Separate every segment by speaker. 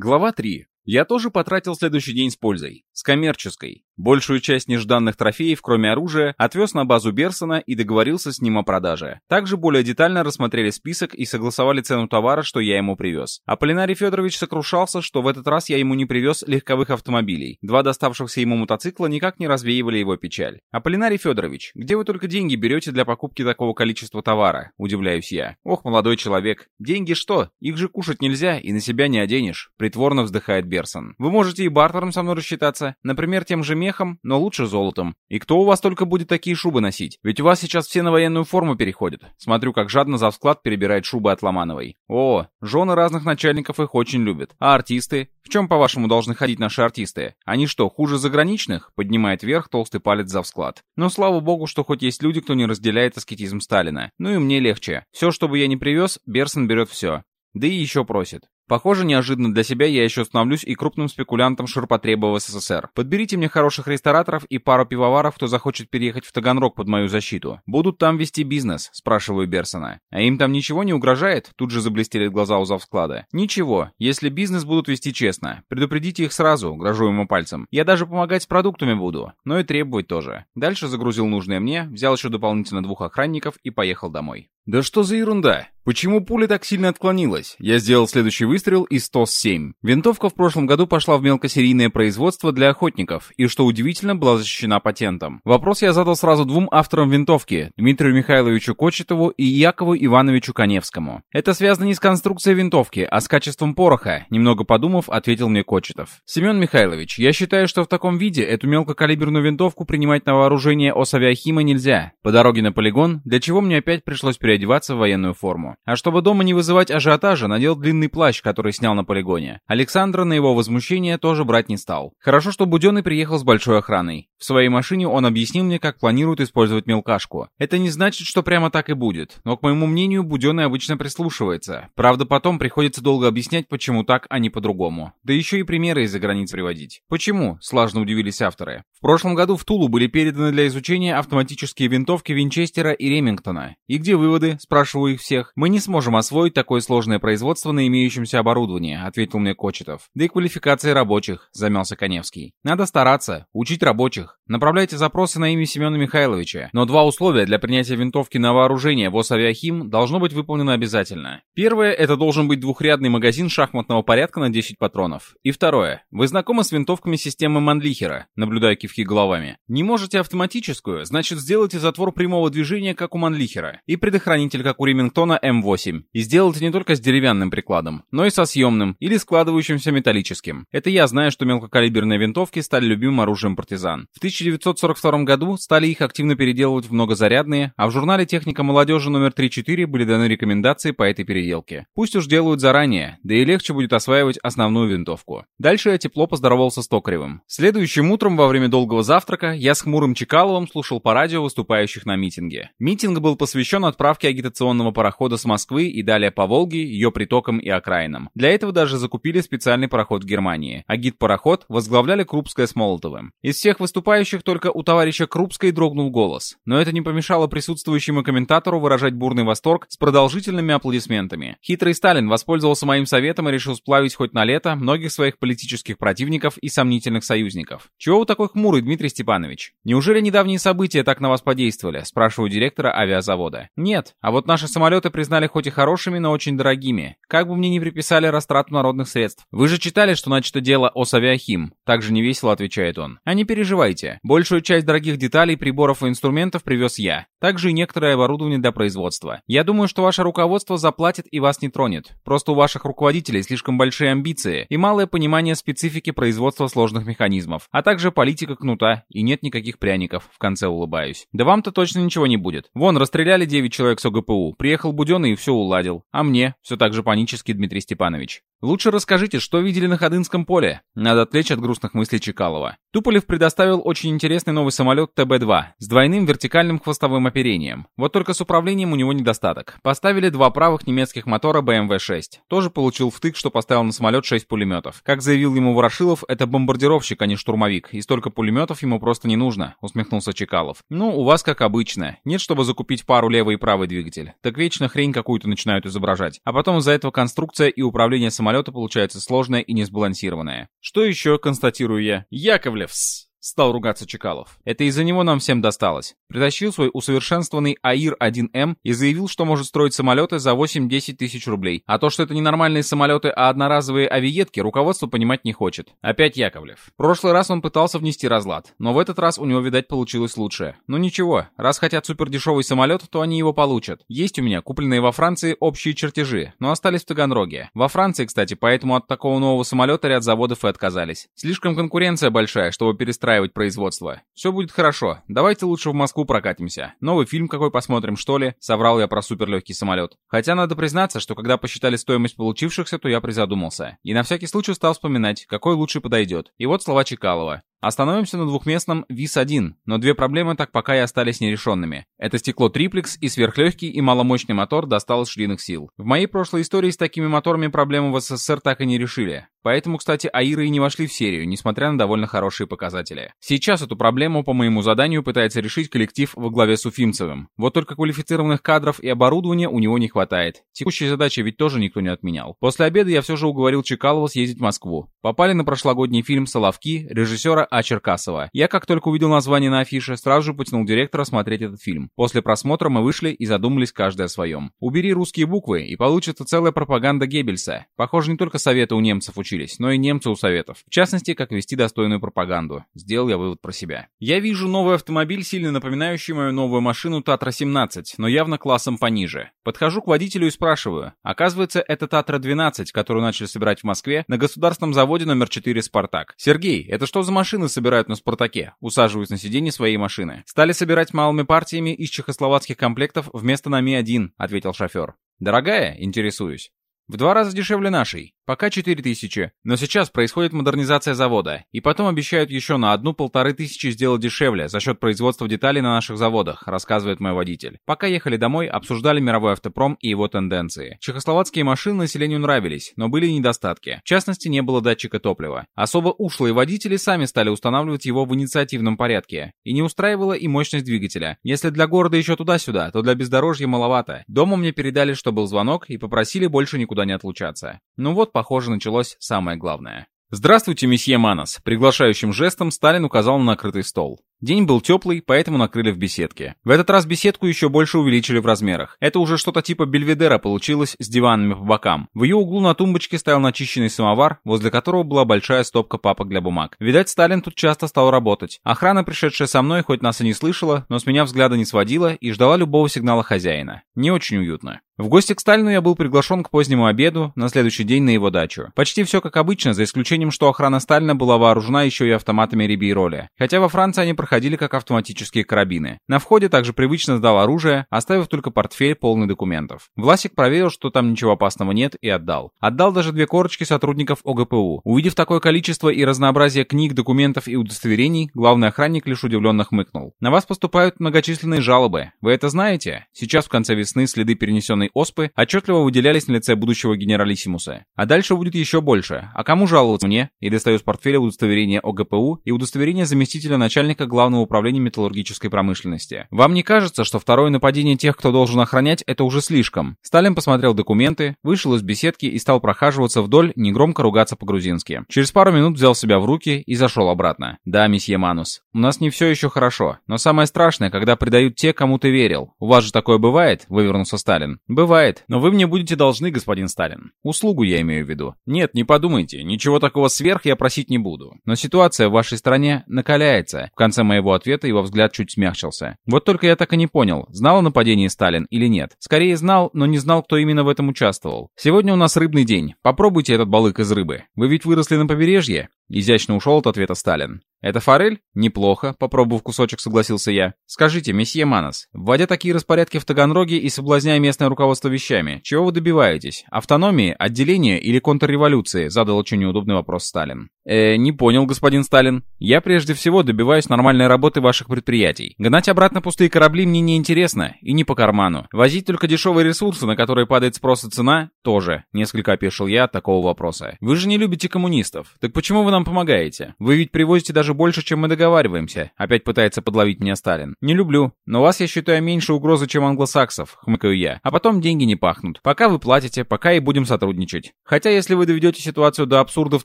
Speaker 1: Глава 3. Я тоже потратил следующий день с пользой. С коммерческой. Большую часть нежданных трофеев, кроме оружия, отвез на базу Берсона и договорился с ним о продаже. Также более детально рассмотрели список и согласовали цену товара, что я ему привез. А Полинарий Федорович сокрушался, что в этот раз я ему не привез легковых автомобилей. Два доставшихся ему мотоцикла никак не развеивали его печаль. А Полинарий Федорович, где вы только деньги берете для покупки такого количества товара? Удивляюсь я. Ох, молодой человек. Деньги что? Их же кушать нельзя и на себя не оденешь. Притворно вздыхает Берсон. Персон. Вы можете и бартером со мной рассчитаться, например, тем же мехом, но лучше золотом. И кто у вас только будет такие шубы носить? Ведь у вас сейчас все на военную форму переходят. Смотрю, как жадно за склад перебирает шубы от Ломановой. О, жены разных начальников их очень любят. А артисты? В чем, по-вашему, должны ходить наши артисты? Они что, хуже заграничных? Поднимает вверх толстый палец за вклад. Но слава богу, что хоть есть люди, кто не разделяет аскетизм Сталина. Ну и мне легче. Все, что бы я не привез, Берсон берет все. Да и еще просит. Похоже, неожиданно для себя я еще становлюсь и крупным спекулянтом ширпотреба в СССР. Подберите мне хороших рестораторов и пару пивоваров, кто захочет переехать в Таганрог под мою защиту. Будут там вести бизнес, спрашиваю Берсона. А им там ничего не угрожает? Тут же заблестели глаза у завсклада. Ничего, если бизнес будут вести честно. Предупредите их сразу, грожу ему пальцем. Я даже помогать с продуктами буду, но и требовать тоже. Дальше загрузил нужное мне, взял еще дополнительно двух охранников и поехал домой. Да что за ерунда? Почему пуля так сильно отклонилась? Я сделал следующий выстрел и 107. Винтовка в прошлом году пошла в мелкосерийное производство для охотников, и, что удивительно, была защищена патентом. Вопрос я задал сразу двум авторам винтовки, Дмитрию Михайловичу Кочетову и Якову Ивановичу Коневскому. Это связано не с конструкцией винтовки, а с качеством пороха, немного подумав, ответил мне Кочетов. Семен Михайлович, я считаю, что в таком виде эту мелкокалиберную винтовку принимать на вооружение Осавиахима нельзя. По дороге на полигон, для чего мне опять пришлось переодеваться в военную форму. А чтобы дома не вызывать ажиотажа, надел длинный плащ, который снял на полигоне. Александра на его возмущение тоже брать не стал. Хорошо, что Буденный приехал с большой охраной. В своей машине он объяснил мне, как планирует использовать мелкашку. Это не значит, что прямо так и будет, но, к моему мнению, Буденный обычно прислушивается. Правда, потом приходится долго объяснять, почему так, а не по-другому. Да еще и примеры из-за границ приводить. Почему? Слажно удивились авторы. В прошлом году в Тулу были переданы для изучения автоматические винтовки Винчестера и Ремингтона. И где выводы? Спрашиваю их всех. Мы не сможем освоить такое сложное производство на имеющемся оборудовании, ответил мне Кочетов. Да и квалификация рабочих, замялся Коневский. Надо стараться, учить рабочих. Направляйте запросы на имя Семена Михайловича. Но два условия для принятия винтовки на вооружение ВОЗ Авиахим должно быть выполнено обязательно. Первое, это должен быть двухрядный магазин шахматного порядка на 10 патронов. И второе, вы знакомы с винтовками системы Манлихера, наблюдая кивки головами. Не можете автоматическую, значит сделайте затвор прямого движения, как у Манлихера, и предохранитель, как у Ремингтона М8. И сделайте не только с деревянным прикладом, но и со съемным или складывающимся металлическим. Это я знаю, что мелкокалиберные винтовки стали любимым оружием партизан. В 1942 году стали их активно переделывать в многозарядные, а в журнале «Техника молодежи» номер 3-4 были даны рекомендации по этой переделке. Пусть уж делают заранее, да и легче будет осваивать основную винтовку. Дальше я тепло поздоровался с Токаревым. Следующим утром во время долгого завтрака я с хмурым Чекаловым слушал по радио выступающих на митинге. Митинг был посвящен отправке агитационного парохода с Москвы и далее по Волге, ее притокам и окраинам. Для этого даже закупили специальный пароход в Германии. Агит-пароход возглавляли Крупская с Молотовым. Из всех выступающих только у товарища Крупской дрогнул голос. Но это не помешало присутствующему комментатору выражать бурный восторг с продолжительными аплодисментами. Хитрый Сталин воспользовался моим советом и решил сплавить хоть на лето многих своих политических противников и сомнительных союзников. Чего вы такой хмурый, Дмитрий Степанович? Неужели недавние события так на вас подействовали? Спрашиваю директора авиазавода. Нет, а вот наши самолеты признали хоть и хорошими, но очень дорогими. Как бы мне не приписали растрату народных средств. Вы же читали, что начато дело о Савиахим. Также невесело отвечает он. А не переживайте. Большую часть дорогих деталей, приборов и инструментов привез я. Также и некоторое оборудование для производства. Я думаю, что ваше руководство заплатит и вас не тронет. Просто у ваших руководителей слишком большие амбиции и малое понимание специфики производства сложных механизмов, а также политика кнута, и нет никаких пряников. В конце улыбаюсь. Да вам-то точно ничего не будет. Вон, расстреляли 9 человек с ОГПУ. Приехал Буденный и все уладил. А мне? Все так же панически Дмитрий Степанович. Лучше расскажите, что видели на Ходынском поле? Надо отвлечь от грустных мыслей Чекалова. Туполев предоставил очень интересный новый самолет ТБ-2 с двойным вертикальным хвостовым оперением. Вот только с управлением у него недостаток. Поставили два правых немецких мотора БМВ-6. Тоже получил втык, что поставил на самолет 6 пулеметов. Как заявил ему Ворошилов, это бомбардировщик, а не штурмовик, и столько пулеметов ему просто не нужно, усмехнулся Чекалов. Ну, у вас как обычно. Нет, чтобы закупить пару левый и правый двигатель. Так вечно хрень какую-то начинают изображать. А потом из-за этого конструкция и управление самолета получается сложная и несбалансированная. Что еще, констатирую я? Яковлевс! Стал ругаться Чекалов. Это из-за него нам всем досталось. Притащил свой усовершенствованный АИР-1М и заявил, что может строить самолеты за 8-10 тысяч рублей. А то, что это не нормальные самолеты, а одноразовые авиетки, руководство понимать не хочет. Опять Яковлев. В прошлый раз он пытался внести разлад, но в этот раз у него, видать, получилось лучше. Ну ничего, раз хотят супердешевый самолет, то они его получат. Есть у меня купленные во Франции общие чертежи, но остались в Таганроге. Во Франции, кстати, поэтому от такого нового самолета ряд заводов и отказались. Слишком конкуренция большая, чтобы перестраивать перестраивать производство. Все будет хорошо. Давайте лучше в Москву прокатимся. Новый фильм какой посмотрим, что ли? Соврал я про суперлегкий самолет. Хотя надо признаться, что когда посчитали стоимость получившихся, то я призадумался. И на всякий случай стал вспоминать, какой лучше подойдет. И вот слова Чекалова. Остановимся на двухместном ВИС-1, но две проблемы так пока и остались нерешенными. Это стекло триплекс и сверхлегкий и маломощный мотор достал из шлиных сил. В моей прошлой истории с такими моторами проблему в СССР так и не решили. Поэтому, кстати, Аиры и не вошли в серию, несмотря на довольно хорошие показатели. Сейчас эту проблему по моему заданию пытается решить коллектив во главе с Уфимцевым. Вот только квалифицированных кадров и оборудования у него не хватает. Текущие задачи ведь тоже никто не отменял. После обеда я все же уговорил Чекалова съездить в Москву. Попали на прошлогодний фильм «Соловки» режиссера а. Черкасова. Я, как только увидел название на афише, сразу же потянул директора смотреть этот фильм. После просмотра мы вышли и задумались каждый о своем. Убери русские буквы, и получится целая пропаганда Геббельса. Похоже, не только советы у немцев учились, но и немцы у советов. В частности, как вести достойную пропаганду. Сделал я вывод про себя. Я вижу новый автомобиль, сильно напоминающий мою новую машину Татра-17, но явно классом пониже. Подхожу к водителю и спрашиваю. Оказывается, это Татра-12, которую начали собирать в Москве на государственном заводе номер 4 «Спартак». Сергей, это что за машина машины собирают на «Спартаке», усаживаясь на сиденье своей машины. «Стали собирать малыми партиями из чехословацких комплектов вместо на Ми-1», — ответил шофер. «Дорогая?» — интересуюсь. В два раза дешевле нашей. Пока 4000. Но сейчас происходит модернизация завода. И потом обещают еще на одну-полторы тысячи сделать дешевле за счет производства деталей на наших заводах, рассказывает мой водитель. Пока ехали домой, обсуждали мировой автопром и его тенденции. Чехословацкие машины населению нравились, но были недостатки. В частности, не было датчика топлива. Особо ушлые водители сами стали устанавливать его в инициативном порядке. И не устраивала и мощность двигателя. Если для города еще туда-сюда, то для бездорожья маловато. Дома мне передали, что был звонок, и попросили больше никуда не отлучаться. Ну вот, похоже, началось самое главное. «Здравствуйте, месье Манос!» Приглашающим жестом Сталин указал на накрытый стол. День был теплый, поэтому накрыли в беседке. В этот раз беседку еще больше увеличили в размерах. Это уже что-то типа бельведера получилось с диванами по бокам. В ее углу на тумбочке стоял начищенный самовар, возле которого была большая стопка папок для бумаг. Видать, Сталин тут часто стал работать. Охрана, пришедшая со мной, хоть нас и не слышала, но с меня взгляда не сводила и ждала любого сигнала хозяина. Не очень уютно. В гости к Сталину я был приглашен к позднему обеду на следующий день на его дачу. Почти все как обычно, за исключением, что охрана Сталина была вооружена еще и автоматами Рибейроли. Хотя во Франции они проходили как автоматические карабины. На входе также привычно сдал оружие, оставив только портфель полный документов. Власик проверил, что там ничего опасного нет, и отдал. Отдал даже две корочки сотрудников ОГПУ. Увидев такое количество и разнообразие книг, документов и удостоверений, главный охранник лишь удивленно хмыкнул. На вас поступают многочисленные жалобы. Вы это знаете? Сейчас в конце весны следы перенесенной оспы отчетливо выделялись на лице будущего генералиссимуса. А дальше будет еще больше. А кому жаловаться мне? И достаю с портфеля удостоверение ОГПУ и удостоверение заместителя начальника главного управления металлургической промышленности. Вам не кажется, что второе нападение тех, кто должен охранять, это уже слишком? Сталин посмотрел документы, вышел из беседки и стал прохаживаться вдоль, негромко ругаться по-грузински. Через пару минут взял себя в руки и зашел обратно. Да, месье Манус, у нас не все еще хорошо, но самое страшное, когда предают те, кому ты верил. У вас же такое бывает? Вывернулся Сталин. Бывает, но вы мне будете должны, господин Сталин. Услугу я имею в виду. Нет, не подумайте, ничего такого сверх я просить не буду. Но ситуация в вашей стране накаляется. В конце моего ответа его взгляд чуть смягчился. Вот только я так и не понял, знал о нападении Сталин или нет. Скорее знал, но не знал, кто именно в этом участвовал. Сегодня у нас рыбный день. Попробуйте этот балык из рыбы. Вы ведь выросли на побережье? Изящно ушел от ответа Сталин. «Это форель? Неплохо», — попробовав кусочек, согласился я. «Скажите, месье Манос, вводя такие распорядки в Таганроге и соблазняя местное руководство вещами, чего вы добиваетесь? Автономии, отделения или контрреволюции?» — задал очень неудобный вопрос Сталин. Э, не понял, господин Сталин. Я прежде всего добиваюсь нормальной работы ваших предприятий. Гнать обратно пустые корабли мне не интересно и не по карману. Возить только дешевые ресурсы, на которые падает спрос и цена, тоже. Несколько опешил я от такого вопроса. Вы же не любите коммунистов. Так почему вы нам помогаете? Вы ведь привозите даже больше, чем мы договариваемся. Опять пытается подловить меня Сталин. Не люблю. Но вас я считаю меньше угрозы, чем англосаксов, хмыкаю я. А потом деньги не пахнут. Пока вы платите, пока и будем сотрудничать. Хотя если вы доведете ситуацию до абсурда в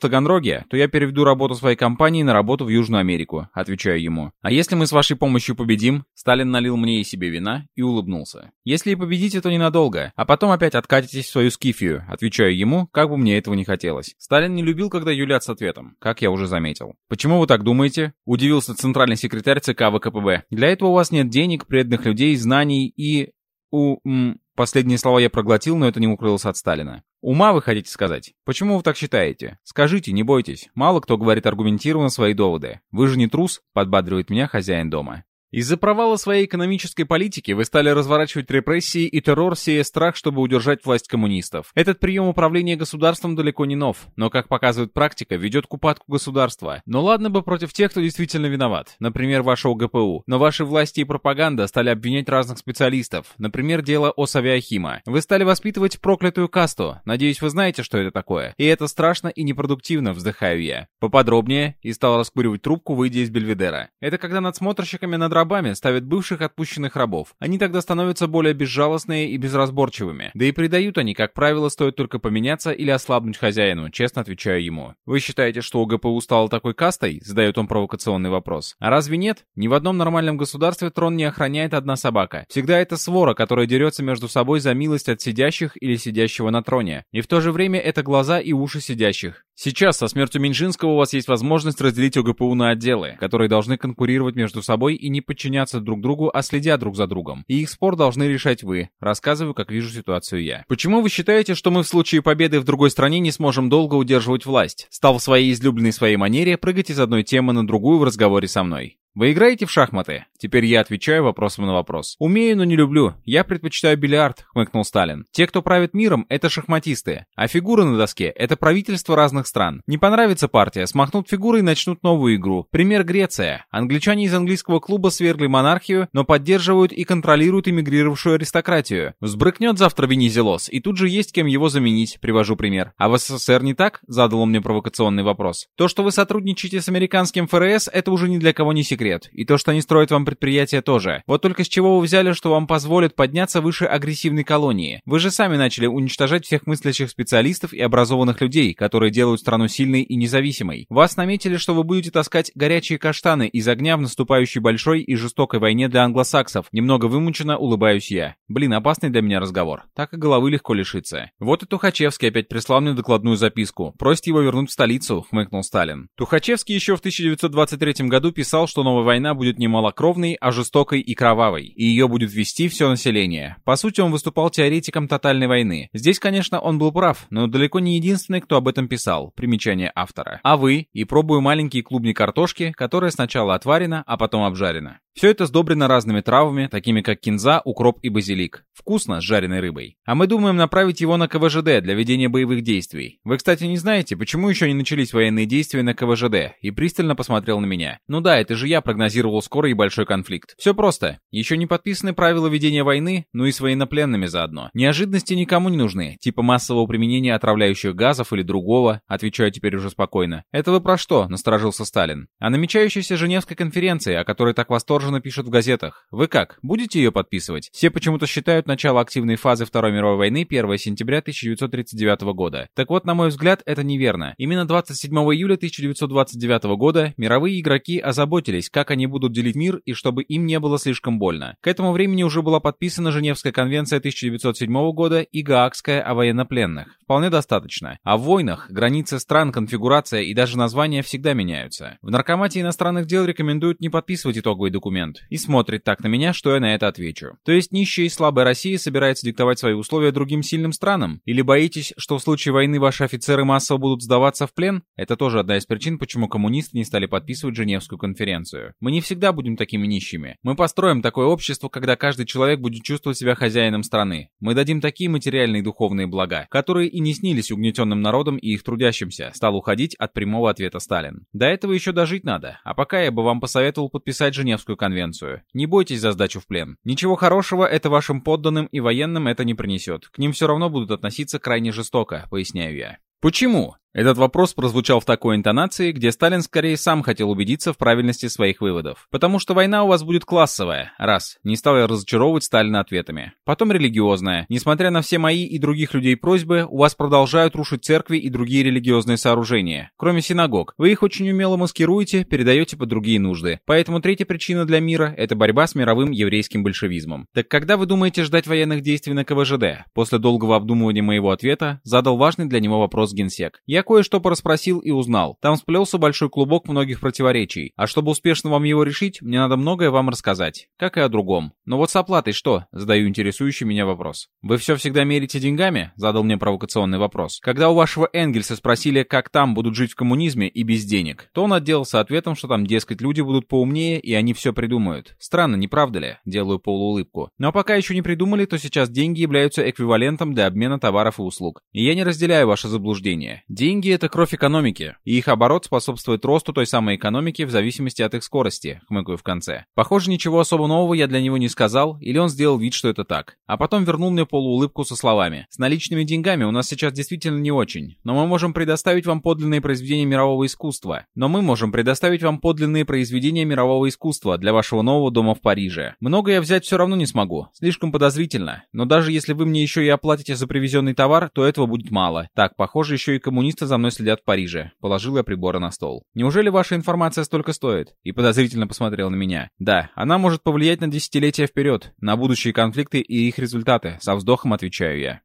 Speaker 1: Таганроге, то я переведу работу своей компании на работу в Южную Америку, отвечаю ему. А если мы с вашей помощью победим? Сталин налил мне и себе вина и улыбнулся. Если и победите, то ненадолго, а потом опять откатитесь в свою скифию, отвечаю ему, как бы мне этого не хотелось. Сталин не любил, когда юлят с ответом, как я уже заметил. Почему вы так думаете? Удивился центральный секретарь ЦК ВКПБ. Для этого у вас нет денег, преданных людей, знаний и... у... М, Последние слова я проглотил, но это не укрылось от Сталина. Ума вы хотите сказать? Почему вы так считаете? Скажите, не бойтесь. Мало кто говорит аргументированно свои доводы. Вы же не трус, подбадривает меня хозяин дома. Из-за провала своей экономической политики вы стали разворачивать репрессии и террор, сея страх, чтобы удержать власть коммунистов. Этот прием управления государством далеко не нов, но, как показывает практика, ведет к упадку государства. Но ладно бы против тех, кто действительно виноват, например, вашего ГПУ. Но ваши власти и пропаганда стали обвинять разных специалистов, например, дело о Савиахима. Вы стали воспитывать проклятую касту. Надеюсь, вы знаете, что это такое. И это страшно и непродуктивно, вздыхаю я. Поподробнее, и стал раскуривать трубку, выйдя из Бельведера. Это когда надсмотрщиками над рабами ставят бывших отпущенных рабов. Они тогда становятся более безжалостные и безразборчивыми. Да и предают они, как правило, стоит только поменяться или ослабнуть хозяину, честно отвечаю ему. Вы считаете, что у ГПУ стало такой кастой? Задает он провокационный вопрос. А разве нет? Ни в одном нормальном государстве трон не охраняет одна собака. Всегда это свора, которая дерется между собой за милость от сидящих или сидящего на троне. И в то же время это глаза и уши сидящих. Сейчас, со смертью Минжинского, у вас есть возможность разделить ОГПУ на отделы, которые должны конкурировать между собой и не подчиняться друг другу, а следя друг за другом. И их спор должны решать вы. Рассказываю, как вижу ситуацию я. Почему вы считаете, что мы в случае победы в другой стране не сможем долго удерживать власть? Стал в своей излюбленной своей манере прыгать из одной темы на другую в разговоре со мной. Вы играете в шахматы? Теперь я отвечаю вопросом на вопрос. Умею, но не люблю. Я предпочитаю бильярд, хмыкнул Сталин. Те, кто правит миром, это шахматисты. А фигуры на доске — это правительство разных стран. Не понравится партия, смахнут фигуры и начнут новую игру. Пример Греция. Англичане из английского клуба свергли монархию, но поддерживают и контролируют эмигрировавшую аристократию. Взбрыкнет завтра Венизелос, и тут же есть кем его заменить, привожу пример. А в СССР не так? Задал он мне провокационный вопрос. То, что вы сотрудничаете с американским ФРС, это уже ни для кого не секрет секрет. И то, что они строят вам предприятие тоже. Вот только с чего вы взяли, что вам позволит подняться выше агрессивной колонии? Вы же сами начали уничтожать всех мыслящих специалистов и образованных людей, которые делают страну сильной и независимой. Вас наметили, что вы будете таскать горячие каштаны из огня в наступающей большой и жестокой войне для англосаксов. Немного вымученно улыбаюсь я. Блин, опасный для меня разговор. Так и головы легко лишиться. Вот и Тухачевский опять прислал мне докладную записку. Просит его вернуть в столицу, хмыкнул Сталин. Тухачевский еще в 1923 году писал, что новая война будет не малокровной, а жестокой и кровавой, и ее будет вести все население. По сути, он выступал теоретиком тотальной войны. Здесь, конечно, он был прав, но далеко не единственный, кто об этом писал. Примечание автора. А вы? И пробую маленькие клубни картошки, которая сначала отварена, а потом обжарена. Все это сдобрено разными травами, такими как кинза, укроп и базилик. Вкусно с жареной рыбой. А мы думаем направить его на КВЖД для ведения боевых действий. Вы, кстати, не знаете, почему еще не начались военные действия на КВЖД? И пристально посмотрел на меня. Ну да, это же я прогнозировал скорый и большой конфликт. Все просто. Еще не подписаны правила ведения войны, ну и с военнопленными заодно. Неожиданности никому не нужны, типа массового применения отравляющих газов или другого. Отвечаю теперь уже спокойно. Это вы про что? Насторожился Сталин. О намечающейся Женевской конференции, о которой так восторженно восторженно пишут в газетах. Вы как, будете ее подписывать? Все почему-то считают начало активной фазы Второй мировой войны 1 сентября 1939 года. Так вот, на мой взгляд, это неверно. Именно 27 июля 1929 года мировые игроки озаботились, как они будут делить мир и чтобы им не было слишком больно. К этому времени уже была подписана Женевская конвенция 1907 года и Гаагская о военнопленных. Вполне достаточно. В войнах границы стран, конфигурация и даже названия всегда меняются. В Наркомате иностранных дел рекомендуют не подписывать итоговый документ аргумент, и смотрит так на меня, что я на это отвечу. То есть нищая и слабая Россия собирается диктовать свои условия другим сильным странам? Или боитесь, что в случае войны ваши офицеры массово будут сдаваться в плен? Это тоже одна из причин, почему коммунисты не стали подписывать Женевскую конференцию. Мы не всегда будем такими нищими. Мы построим такое общество, когда каждый человек будет чувствовать себя хозяином страны. Мы дадим такие материальные и духовные блага, которые и не снились угнетенным народам и их трудящимся, стал уходить от прямого ответа Сталин. До этого еще дожить надо, а пока я бы вам посоветовал подписать Женевскую конвенцию. Не бойтесь за сдачу в плен. Ничего хорошего это вашим подданным и военным это не принесет. К ним все равно будут относиться крайне жестоко, поясняю я. Почему? Этот вопрос прозвучал в такой интонации, где Сталин скорее сам хотел убедиться в правильности своих выводов. Потому что война у вас будет классовая. Раз. Не стал я разочаровывать Сталина ответами. Потом религиозная. Несмотря на все мои и других людей просьбы, у вас продолжают рушить церкви и другие религиозные сооружения. Кроме синагог. Вы их очень умело маскируете, передаете под другие нужды. Поэтому третья причина для мира – это борьба с мировым еврейским большевизмом. Так когда вы думаете ждать военных действий на КВЖД? После долгого обдумывания моего ответа задал важный для него вопрос генсек. Я кое-что порасспросил и узнал. Там сплелся большой клубок многих противоречий. А чтобы успешно вам его решить, мне надо многое вам рассказать. Как и о другом. Но вот с оплатой что? Задаю интересующий меня вопрос. Вы все всегда мерите деньгами? Задал мне провокационный вопрос. Когда у вашего Энгельса спросили, как там будут жить в коммунизме и без денег, то он отделался ответом, что там, дескать, люди будут поумнее и они все придумают. Странно, не правда ли? Делаю полуулыбку. Но пока еще не придумали, то сейчас деньги являются эквивалентом для обмена товаров и услуг. И я не разделяю ваше заблуждение. Деньги это кровь экономики, и их оборот способствует росту той самой экономики в зависимости от их скорости, хмыкаю в конце. Похоже, ничего особо нового я для него не сказал, или он сделал вид, что это так. А потом вернул мне полуулыбку со словами. С наличными деньгами у нас сейчас действительно не очень, но мы можем предоставить вам подлинные произведения мирового искусства. Но мы можем предоставить вам подлинные произведения мирового искусства для вашего нового дома в Париже. Много я взять все равно не смогу, слишком подозрительно. Но даже если вы мне еще и оплатите за привезенный товар, то этого будет мало. Так, похоже, еще и коммунисты за мной следят в Париже. Положил я приборы на стол. Неужели ваша информация столько стоит? И подозрительно посмотрел на меня. Да, она может повлиять на десятилетия вперед, на будущие конфликты и их результаты. Со вздохом отвечаю я.